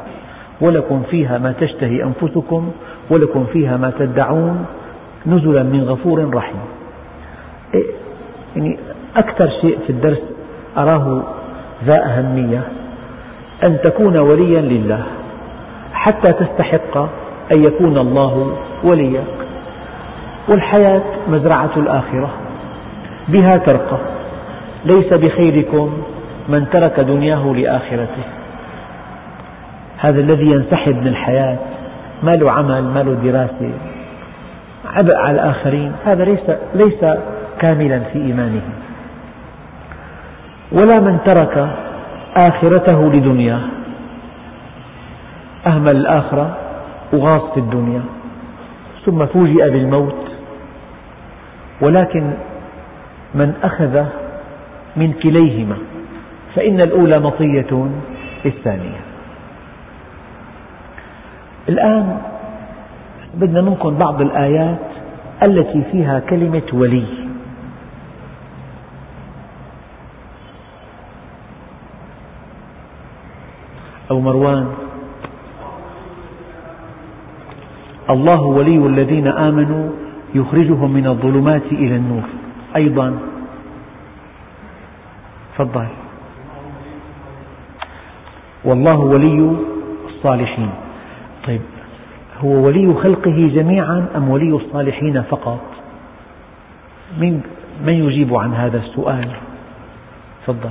ولكم فيها ما تشتهي أنفسكم ولكم فيها ما تدعون. نزلا من غفور رحيم. إيه، يعني أكثر شيء في الدرس أراه ذا أهمية. أن تكون وليا لله حتى تستحق أن يكون الله وليك والحياة مزرعة الآخرة بها ترقى. ليس بخيركم من ترك دنياه لآخرته. هذا الذي ينسحب من الحياة ما له عمل ما له دراسة عبء على الآخرين هذا ليس, ليس كاملا في إيمانه. ولا من ترك آخرته لدنياه. أهمل الآخرة وغاص في الدنيا. ثم فوجئ بالموت. ولكن من أخذ من كليهما فإن الأولى مطية الثانية الآن بدنا منكم بعض الآيات التي فيها كلمة ولي. أو مروان. الله ولي الذين آمنوا يخرجهم من الظلمات إلى النور. أيضا. تفضل. والله ولي الصالحين. طيب هو ولي خلقه جميعا أم ولي الصالحين فقط؟ من, من يجيب عن هذا السؤال؟ تفضل.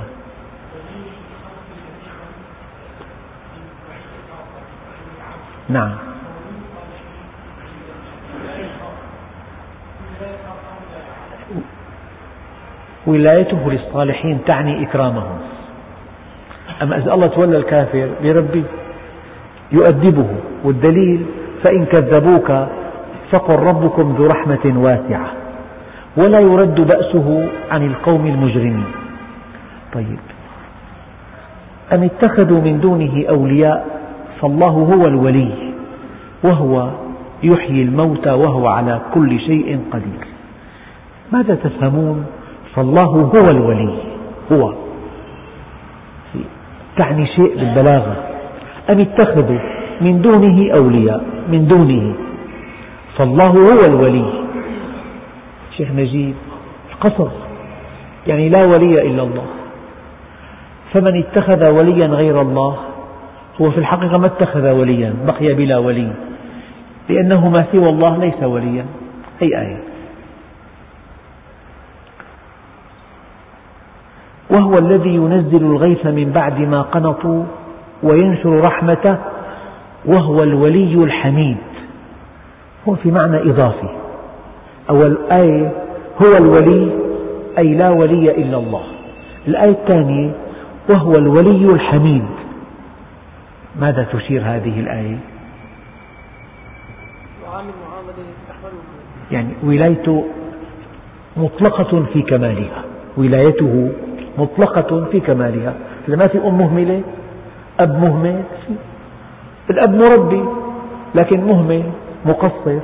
نعم. ولايته للصالحين تعني إكرامهم. أما إذا الله تولى الكافر بربي يؤدبه. والدليل فإن كذبوك فقل ربكم ذو رحمة واسعة ولا يرد بأسه عن القوم المجرمين. طيب. أم اتخذوا من دونه أولياء؟ فالله هو الولي. وهو يحيي الموتى وهو على كل شيء قدير. ماذا تفهمون؟ فالله هو الولي. هو. تعني شيء بالبلاغة. أم اتخذوا من دونه أولياء؟ من دونه. فالله هو الولي. شيخ نجيب القصص يعني لا ولي إلا الله. فمن اتخذ وليا غير الله هو في الحقيقة ما اتخذ وليا بقي بلا ولي. لأنه ما سوى الله ليس وليا. أي آية؟ وهو الذي ينزل الغيث من بعد ما قنطوا وينشر رحمته وهو الولي الحميد. هو في معنى إضافي. أول آية هو الولي أي لا ولي إلا الله. الآية الثانية وهو الولي الحميد. ماذا تشير هذه الآية؟ يعني ولايته مطلقة في كمالها. ولايته مطلقة في كمالها. ما في أم مهملة أب مهمل الأب مربي لكن مهمل مقصر.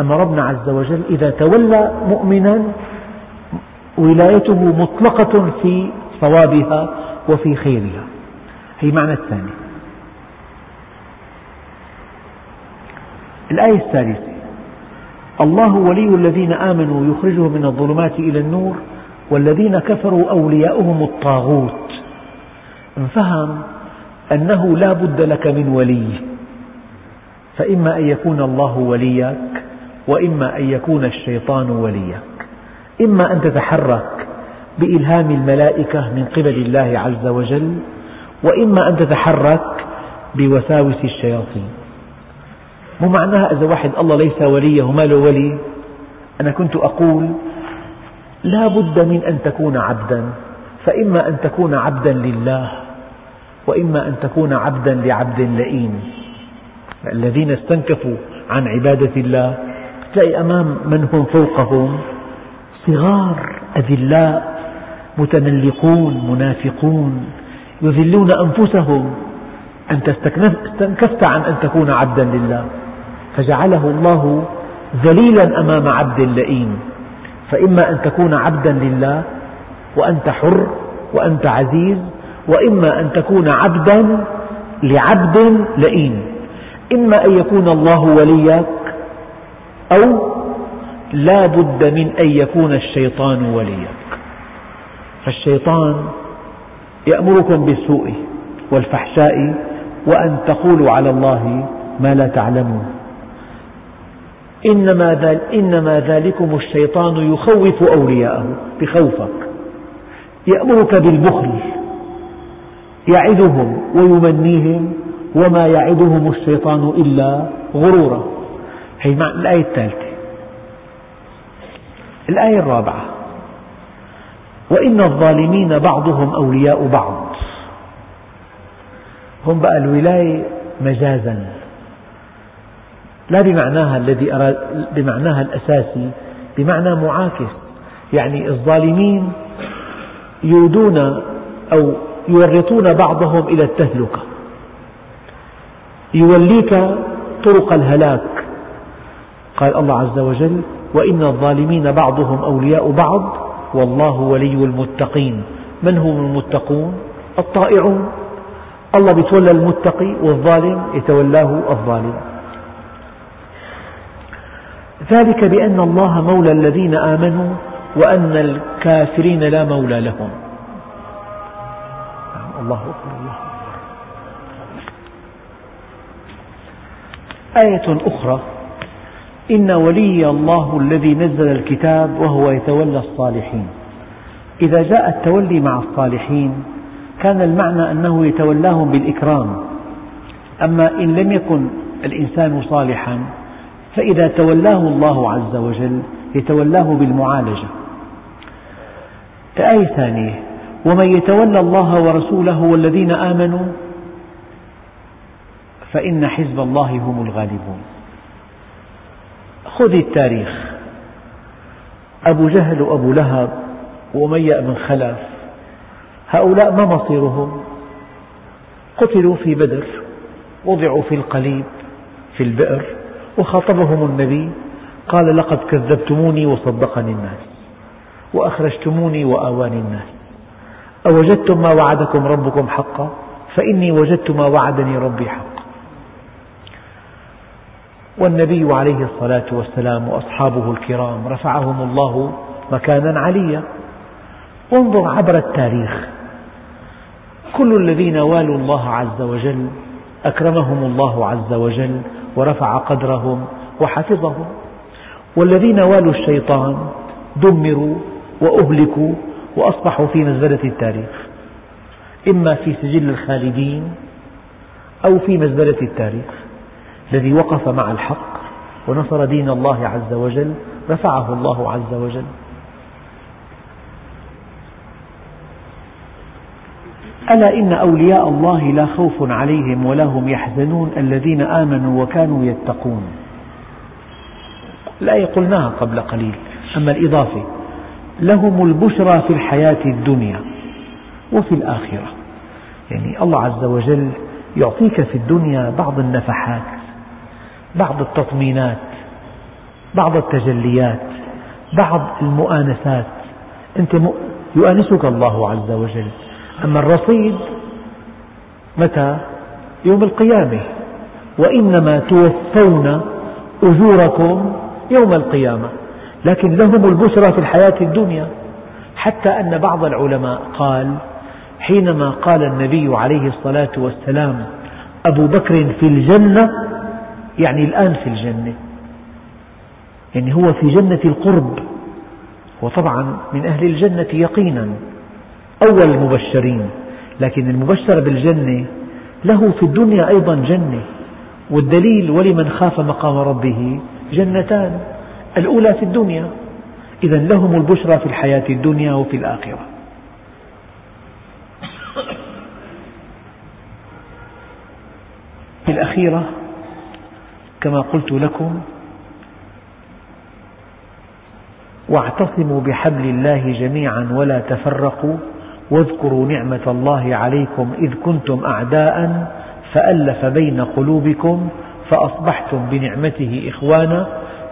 أما ربنا عز وجل إذا تولى مؤمنا ولايته مطلقة في صوابها وفي خيرها. هي معنى الثاني. الآية الثالثة. الله ولي الذين آمنوا يخرجهم من الظلمات إلى النور والذين كفروا أولياؤهم الطاغوت. انفهم أنه لا بد لك من ولي. فإما أن يكون الله وليك وإما أن يكون الشيطان وليك. إما أن تتحرك بإلهام الملائكة من قبل الله عز وجل وإما أن تتحرك بوساوس الشياطين. مو معناها إذا واحد الله ليس وليه ما له ولي. أنا كنت أقول لا بد من أن تكون عبدا فإما أن تكون عبدا لله وإما أن تكون عبدا لعبد لئيم. الذين استنكفوا عن عبادة الله تلاقي أمام من هم فوقهم؟ صغار أذلاء متملقون منافقون يذلون أنفسهم. أنت استنكفت عن أن تكون عبدا لله. فجعله الله ذليلا أمام عبد لئيم فإما أن تكون عبدا لله وأنت حر وأنت عزيز وإما أن تكون عبدا لعبد لئيم. إما أن يكون الله وليك أو لا بد من أن يكون الشيطان وليك فالشيطان يأمركم بالسوء والفحشاء وأن تقولوا على الله ما لا تعلمون. إنما, إنما ذلكم الشيطان يخوف أولياءه بخوفك. يأمرك بالبخل يعدهم ويمنيهم وما يعدهم الشيطان إلا غرورا. هي الآية الثالثة. الآية الرابعة. وإن الظالمين بعضهم أولياء بعض. هم بقى الولاية مجازا. لا بمعناها الذي أراد بمعناها الأساسي بمعنى معاكس. يعني الظالمين يودون أو يورطون بعضهم إلى التهلكة. يوليك طرق الهلاك. قال الله عز وجل وإن الظالمين بعضهم أولياء بعض والله ولي المتقين. من هم المتقون؟ الطائعون. الله يتولى المتقي والظالم يتولاه الظالم. ذلك بأن الله مولى الذين آمنوا وأن الكافرين لا مولى لهم. الله أكبر الله أكبر. آية أخرى إن ولي الله الذي نزل الكتاب وهو يتولى الصالحين. إذا جاء التولي مع الصالحين كان المعنى أنه يتولاهم بالإكرام. أما إن لم يكن الإنسان صالحا فإذا تولاه الله عز وجل يتولاه بالمعالجة. آية ثانية. ومن يتولى الله ورسوله والذين آمنوا فإن حزب الله هم الغالبون. خذ التاريخ. أبو جهل وأبو لهب وأمية بن خلف هؤلاء ما مصيرهم؟ قتلوا في بدر وضعوا في القليب في البئر وخاطبهم النبي قال لقد كذبتموني وصدقني الناس وأخرجتموني وآواني الناس. أوجدتم ما وعدكم ربكم حقا فإني وجدت ما وعدني ربي حقا. والنبي عليه الصلاة والسلام وأصحابه الكرام رفعهم الله مكانا عليا. انظر عبر التاريخ. كل الذين والوا الله عز وجل أكرمهم الله عز وجل ورفع قدرهم وحفظهم. والذين والوا الشيطان دمروا وأهلكوا وأصبحوا في مزبلة التاريخ. إما في سجل الخالدين أو في مزبلة التاريخ. الذي وقف مع الحق ونصر دين الله عز وجل رفعه الله عز وجل. ألا إن أولياء الله لا خوف عليهم ولا هم يحزنون الذين آمنوا وكانوا يتقون. الآية قلناها قبل قليل. أما الإضافة لهم البشرى في الحياة الدنيا وفي الآخرة. يعني الله عز وجل يعطيك في الدنيا بعض النفحات بعض التطمينات بعض التجليات بعض المؤانسات. أنت يؤانسك الله عز وجل. أما الرصيد متى؟ يوم القيامة. وإنما توفون أجوركم يوم القيامة. لكن لهم البشرى في الحياة الدنيا. حتى أن بعض العلماء قال حينما قال النبي عليه الصلاة والسلام أبو بكر في الجنة يعني الآن في الجنة يعني هو في جنة القرب. وطبعا من أهل الجنة يقينا. أول المبشرين لكن المبشر بالجنة له في الدنيا أيضا جنة والدليل ولمن خاف مقام ربه جنتان الأولى في الدنيا. إذا لهم البشرى في الحياة الدنيا وفي الآخرة. في الأخيرة كما قلت لكم واعتصموا بحبل الله جميعا ولا تفرقوا. واذكروا نعمة الله عليكم إذ كنتم أعداء فألف بين قلوبكم فأصبحتم بنعمته إخوانا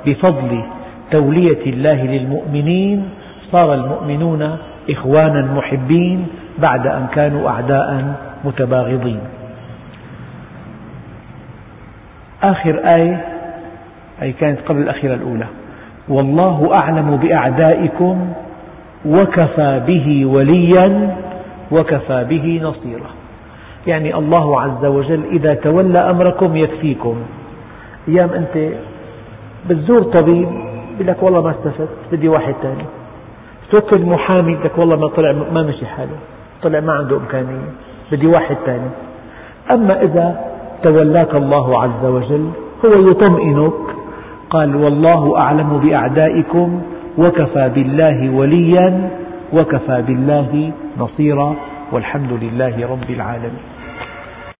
بفضل تولية الله للمؤمنين صار المؤمنون إخوانا محبين بعد أن كانوا أعداء متباغضين. آخر آية أي كانت قبل الأخيرة الأولى. والله أعلم بأعدائكم وكفى به وليا وكفى به نصيرا. يعني الله عز وجل إذا تولى أمركم يكفيكم. أيام أنت بتزور طبيب يقول لك والله ما استفدت بدي واحد ثاني توكل محامي لك والله ما طلع ما مشي حاله. طلع ما عنده إمكانية بدي واحد ثاني أما إذا تولاك الله عز وجل هو يطمئنك قال والله أعلم بأعدائكم وكفى بالله وليا وكفى بالله نصيرا والحمد لله رب العالمين